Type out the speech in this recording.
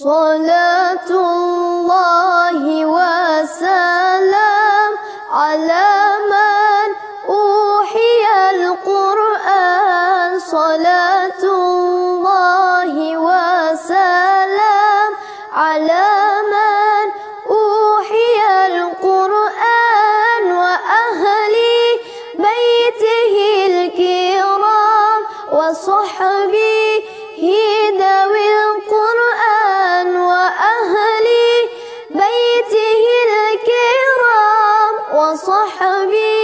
صلاة الله وسلام على من أوحي القرآن. صلاة الله وسلام على من أوحي القرآن وأهل بيته الكرام وصحبه القرآن